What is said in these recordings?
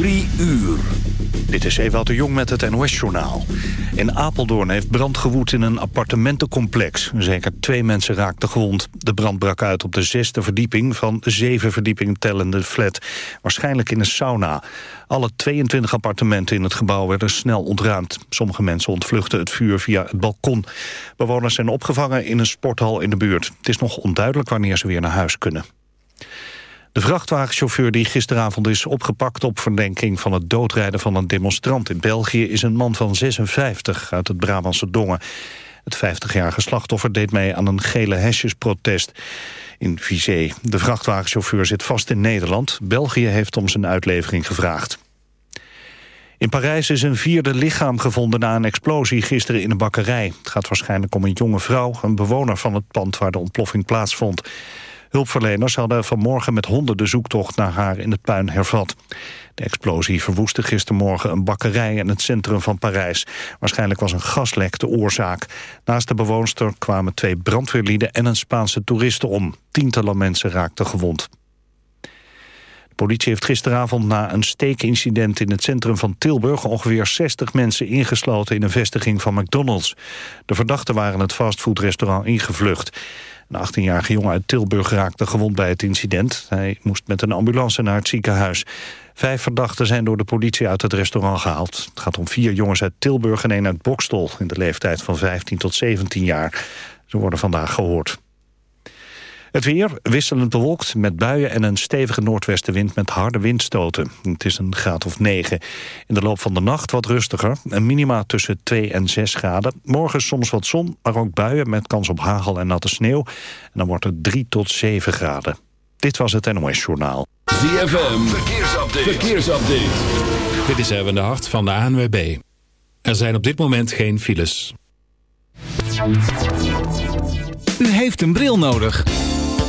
Drie uur. Dit is Ewout de Jong met het NOS-journaal. In Apeldoorn heeft brand gewoed in een appartementencomplex. Zeker twee mensen raakten gewond. De brand brak uit op de zesde verdieping van zeven verdiepingen tellende flat. Waarschijnlijk in een sauna. Alle 22 appartementen in het gebouw werden snel ontruimd. Sommige mensen ontvluchten het vuur via het balkon. Bewoners zijn opgevangen in een sporthal in de buurt. Het is nog onduidelijk wanneer ze weer naar huis kunnen. De vrachtwagenchauffeur die gisteravond is opgepakt op verdenking van het doodrijden van een demonstrant in België is een man van 56 uit het Brabantse Dongen. Het 50-jarige slachtoffer deed mee aan een gele hesjesprotest in Vizé. De vrachtwagenchauffeur zit vast in Nederland. België heeft om zijn uitlevering gevraagd. In Parijs is een vierde lichaam gevonden na een explosie gisteren in een bakkerij. Het gaat waarschijnlijk om een jonge vrouw, een bewoner van het pand waar de ontploffing plaatsvond. Hulpverleners hadden vanmorgen met honden de zoektocht naar haar in het puin hervat. De explosie verwoestte gistermorgen een bakkerij in het centrum van Parijs. Waarschijnlijk was een gaslek de oorzaak. Naast de bewoonster kwamen twee brandweerlieden en een Spaanse toeriste om. Tientallen mensen raakten gewond. De politie heeft gisteravond na een steekincident in het centrum van Tilburg ongeveer 60 mensen ingesloten in een vestiging van McDonald's. De verdachten waren het fastfoodrestaurant ingevlucht. Een 18-jarige jongen uit Tilburg raakte gewond bij het incident. Hij moest met een ambulance naar het ziekenhuis. Vijf verdachten zijn door de politie uit het restaurant gehaald. Het gaat om vier jongens uit Tilburg en één uit Bokstol... in de leeftijd van 15 tot 17 jaar. Ze worden vandaag gehoord. Het weer wisselend bewolkt met buien en een stevige noordwestenwind met harde windstoten. Het is een graad of 9. In de loop van de nacht wat rustiger. Een minima tussen 2 en 6 graden. Morgen soms wat zon, maar ook buien met kans op hagel en natte sneeuw. En dan wordt het 3 tot 7 graden. Dit was het NOS Journaal. ZFM, verkeersupdate. verkeersupdate. Dit is Erwin de Hart van de ANWB. Er zijn op dit moment geen files. U heeft een bril nodig.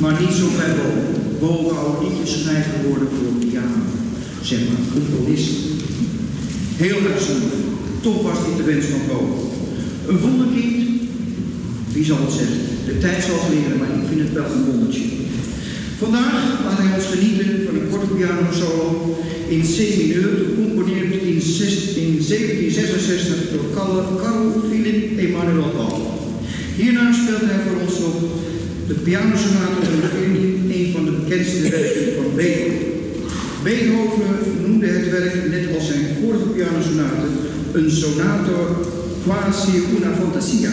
Maar niet zo ver boven. Oude liedjes schrijven worden voor piano. Zeg maar, componist. Heel zonde. Toch was dit de wens van boven. Een wonderkind? Wie zal het zeggen? De tijd zal het leren, maar ik vind het wel een wondertje. Vandaag laat hij ons genieten van een korte piano solo in C-mineur, gecomponeerd in, 1766 door Carl Philipp Emanuel Bach. Hierna speelt hij voor ons nog de pianosonate 14, een van de bekendste werken van Beethoven. Beethoven noemde het werk, net als zijn vorige pianosonate, een sonato quasi una fantasia.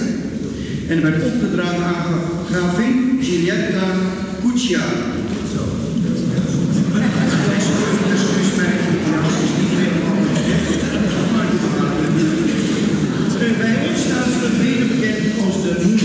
En werd opgedragen aan gravin Giulietta Cuccia. Bij ons staat het beter bekend als de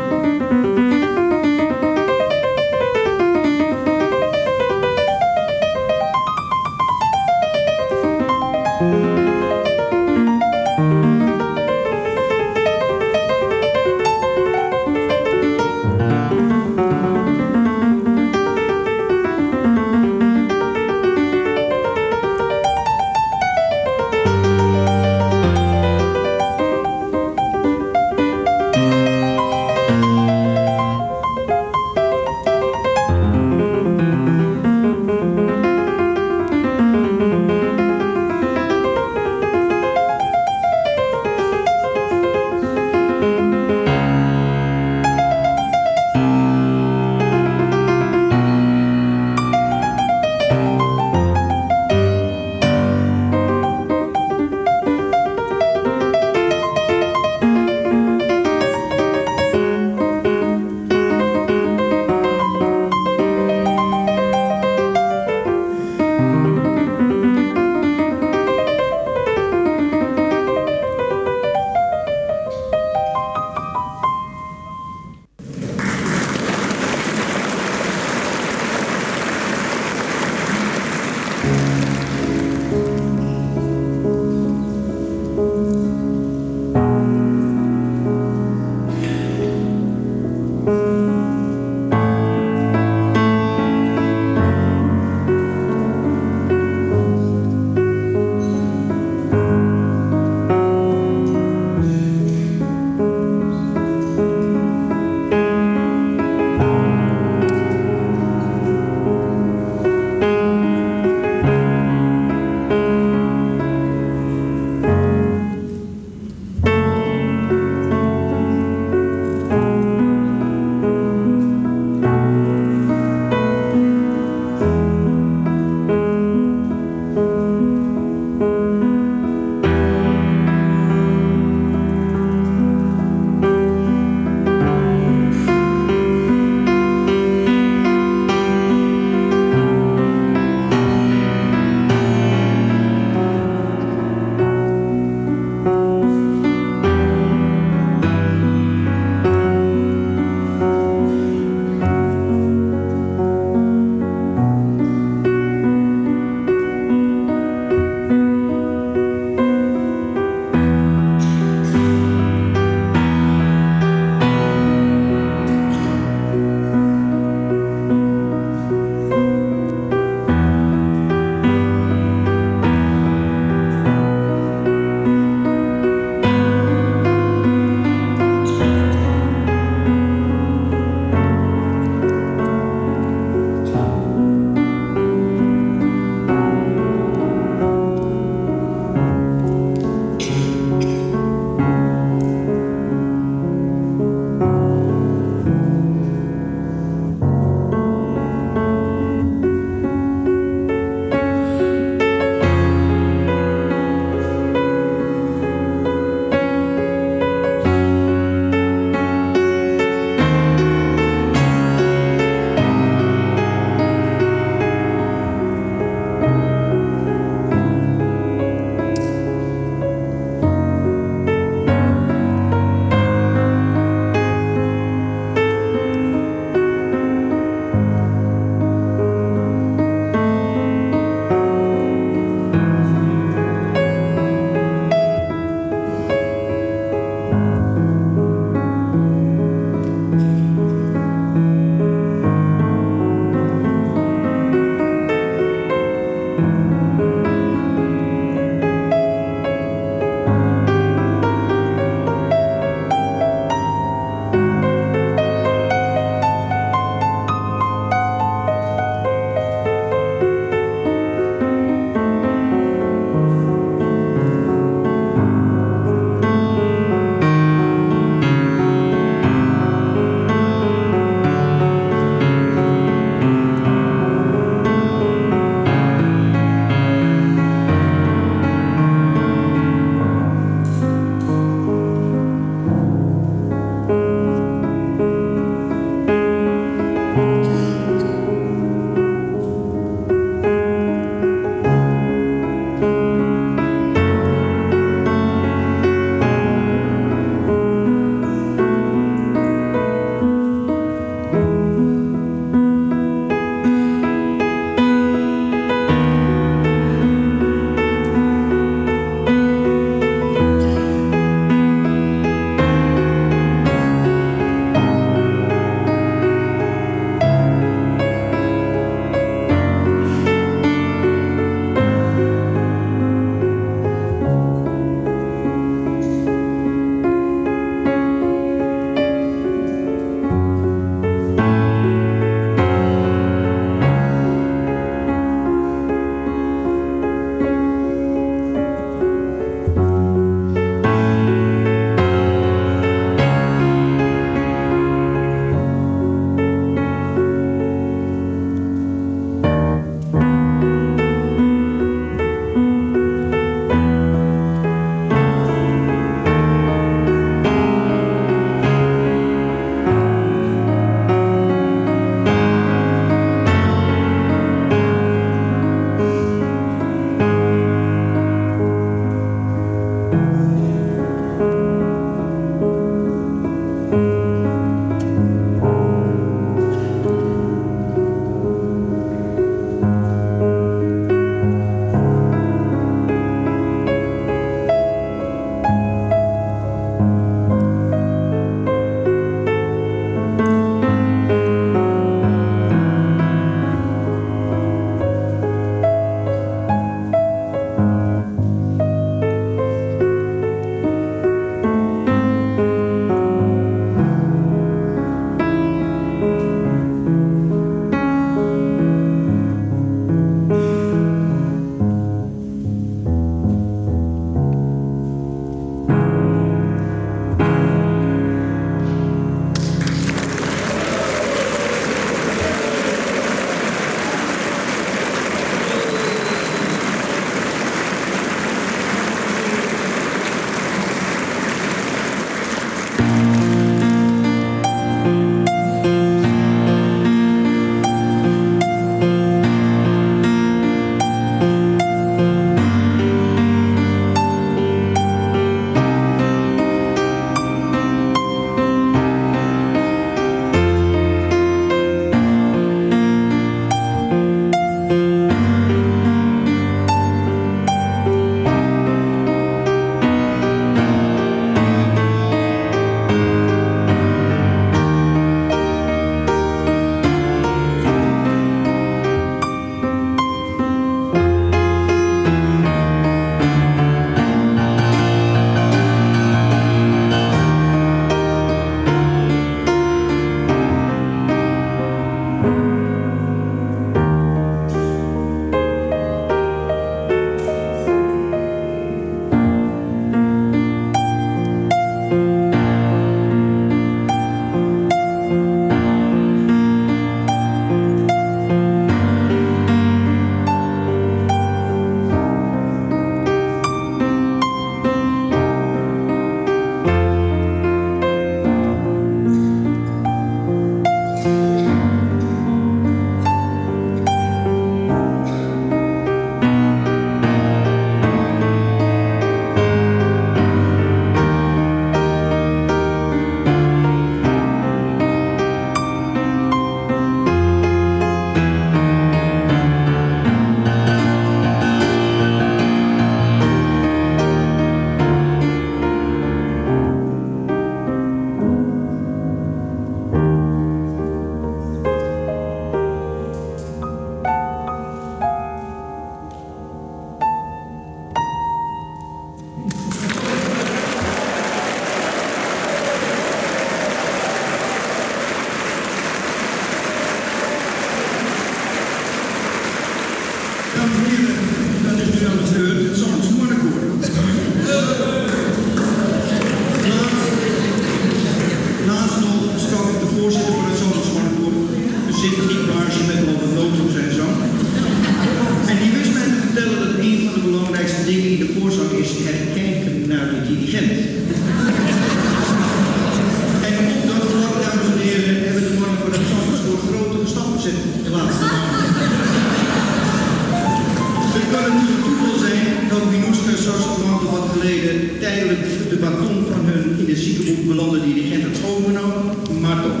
tijdelijk de baton van hun in de ziekenboek belanden dirigent het overgenomen, maar toch.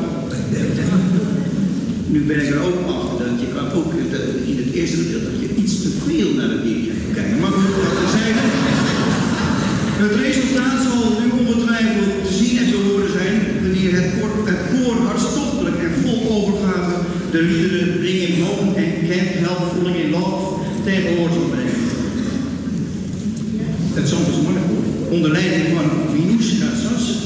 Nu ben ik er ook achter dat je kan ook eh, in het eerste deel dat je iets te veel naar de dirigent kijkt. Maar goed, dat zijn. Het resultaat zal nu ongetwijfeld te zien en te horen zijn wanneer het koor, het hartstochtelijk en vol overgave de liederen ring in Home en kent Help Falling in Love tegenwoordig. zal brengen. Het zong onder leiding van Minouska Sas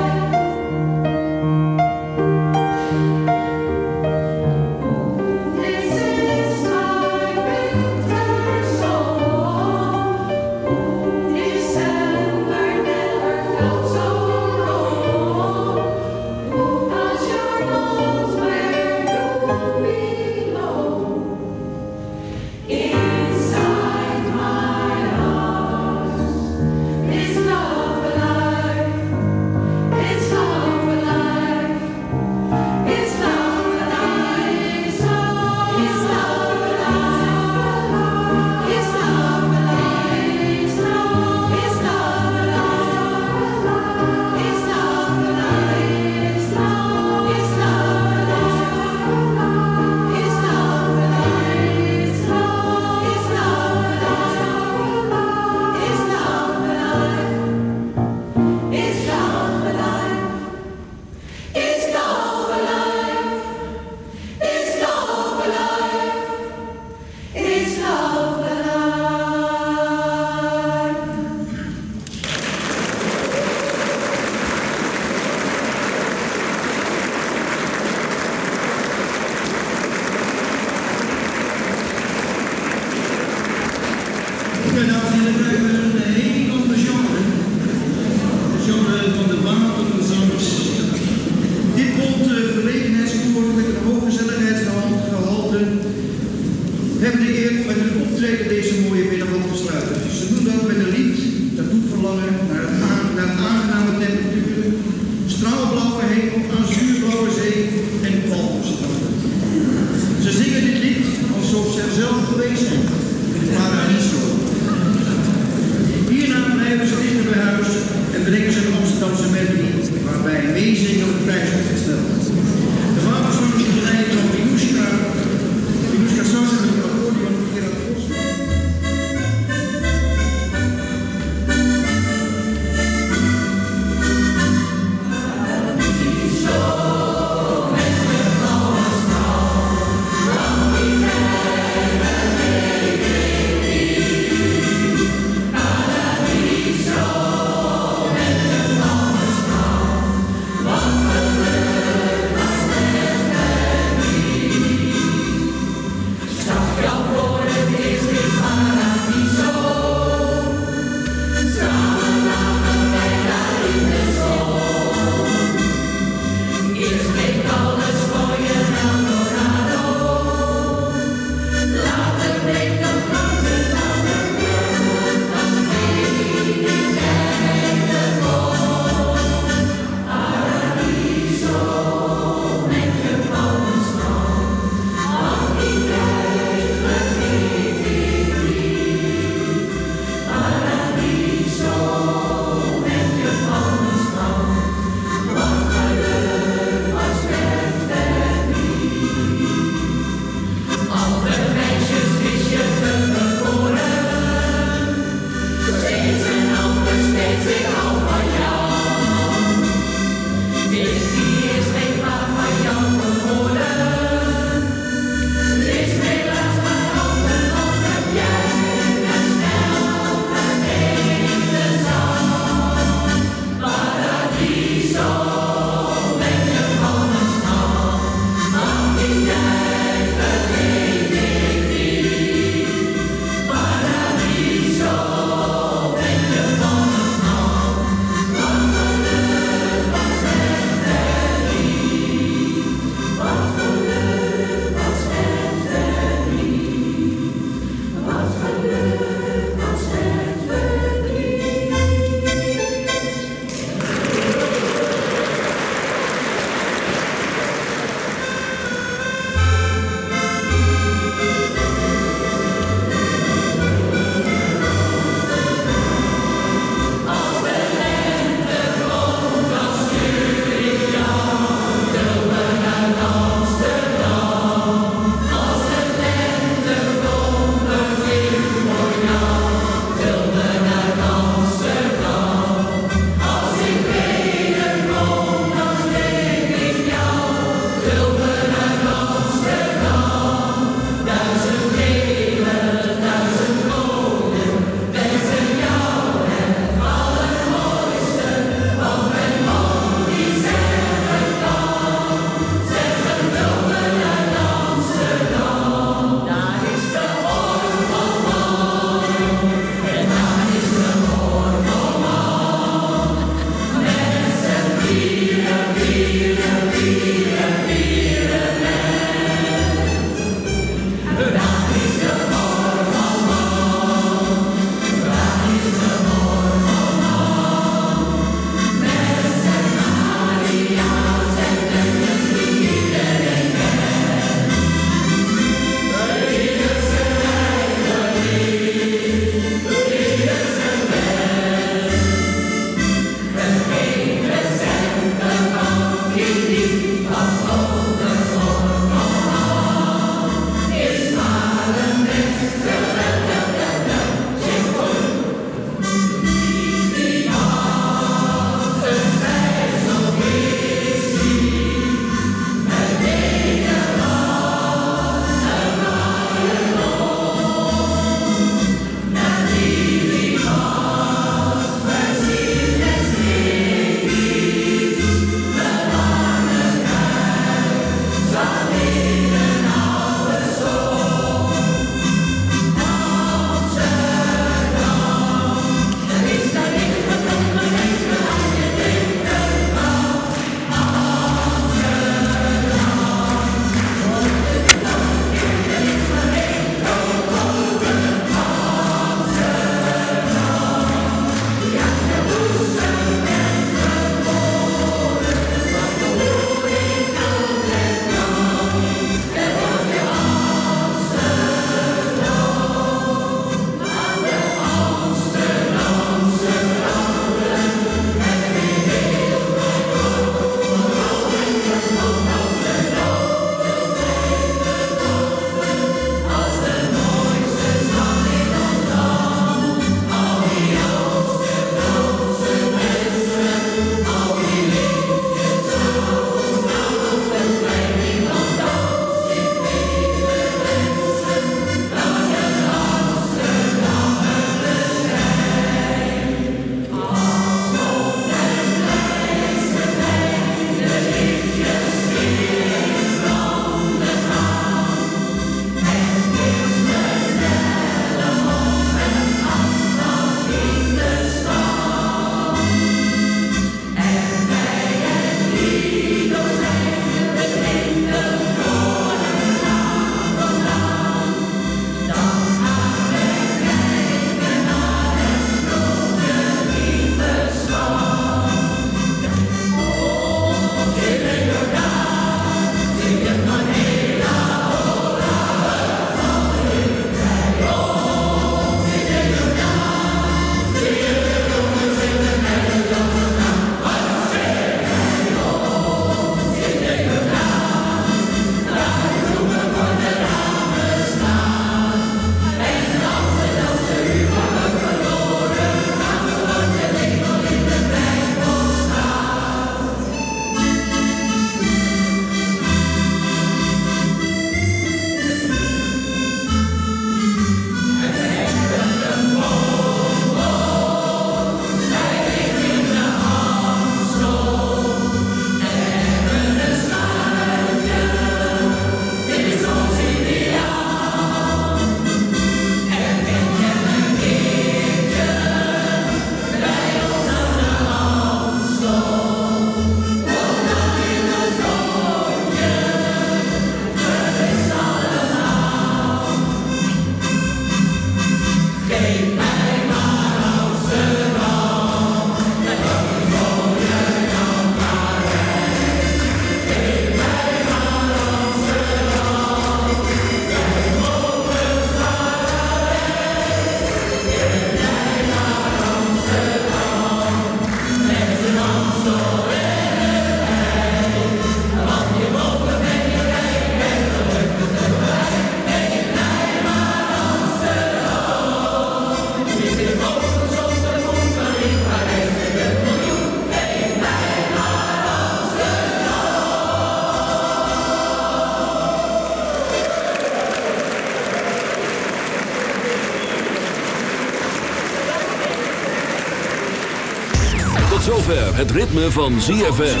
zover het ritme van ZFM.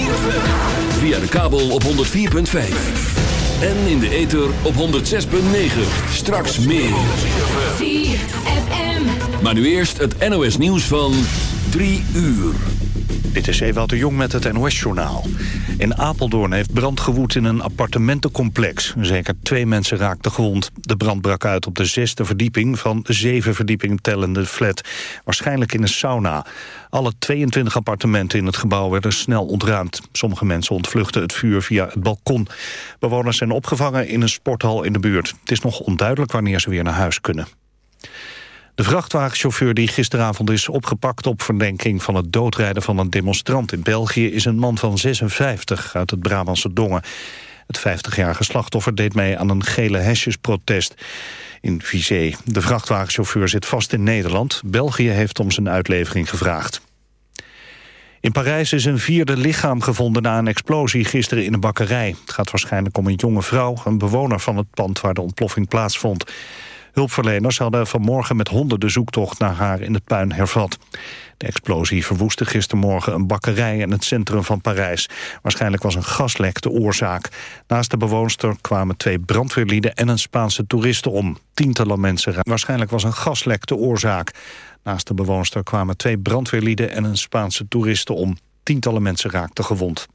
Via de kabel op 104.5. En in de ether op 106.9. Straks meer. ZFM. Maar nu eerst het NOS nieuws van 3 uur. Dit is Ewout de Jong met het NOS-journaal. In Apeldoorn heeft brand gewoed in een appartementencomplex. Zeker twee mensen raakten gewond. De brand brak uit op de zesde verdieping van de zeven verdiepingen tellende flat. Waarschijnlijk in een sauna. Alle 22 appartementen in het gebouw werden snel ontruimd. Sommige mensen ontvluchten het vuur via het balkon. Bewoners zijn opgevangen in een sporthal in de buurt. Het is nog onduidelijk wanneer ze weer naar huis kunnen. De vrachtwagenchauffeur die gisteravond is opgepakt op verdenking van het doodrijden van een demonstrant in België is een man van 56 uit het Brabantse Dongen. Het 50-jarige slachtoffer deed mee aan een gele hesjesprotest in Vizé. De vrachtwagenchauffeur zit vast in Nederland. België heeft om zijn uitlevering gevraagd. In Parijs is een vierde lichaam gevonden na een explosie gisteren in een bakkerij. Het gaat waarschijnlijk om een jonge vrouw, een bewoner van het pand waar de ontploffing plaatsvond. Hulpverleners hadden vanmorgen met honden de zoektocht naar haar in het puin hervat. De explosie verwoestte gistermorgen een bakkerij in het centrum van Parijs. Waarschijnlijk was een gaslek de oorzaak. Naast de bewoonster kwamen twee brandweerlieden en een Spaanse toeriste om. Tientallen mensen raakten. Waarschijnlijk was een gaslek de oorzaak. Naast de bewoonster kwamen twee brandweerlieden en een Spaanse toeriste om. Tientallen mensen raakten gewond.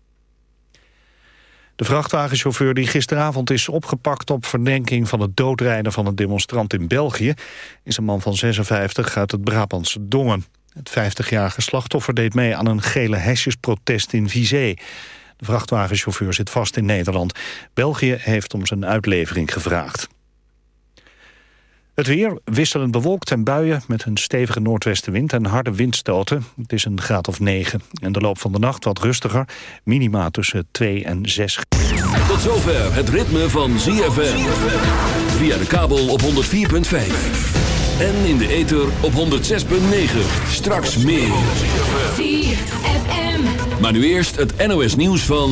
De vrachtwagenchauffeur die gisteravond is opgepakt op verdenking van het doodrijden van een demonstrant in België is een man van 56 uit het Brabantse Dongen. Het 50-jarige slachtoffer deed mee aan een gele hesjesprotest in Vizé. De vrachtwagenchauffeur zit vast in Nederland. België heeft om zijn uitlevering gevraagd. Het weer wisselend bewolkt en buien met een stevige noordwestenwind en harde windstoten. Het is een graad of 9. En de loop van de nacht wat rustiger. Minima tussen 2 en 6. Tot zover het ritme van ZFM. Via de kabel op 104.5. En in de ether op 106.9. Straks meer. ZFM. Maar nu eerst het NOS nieuws van...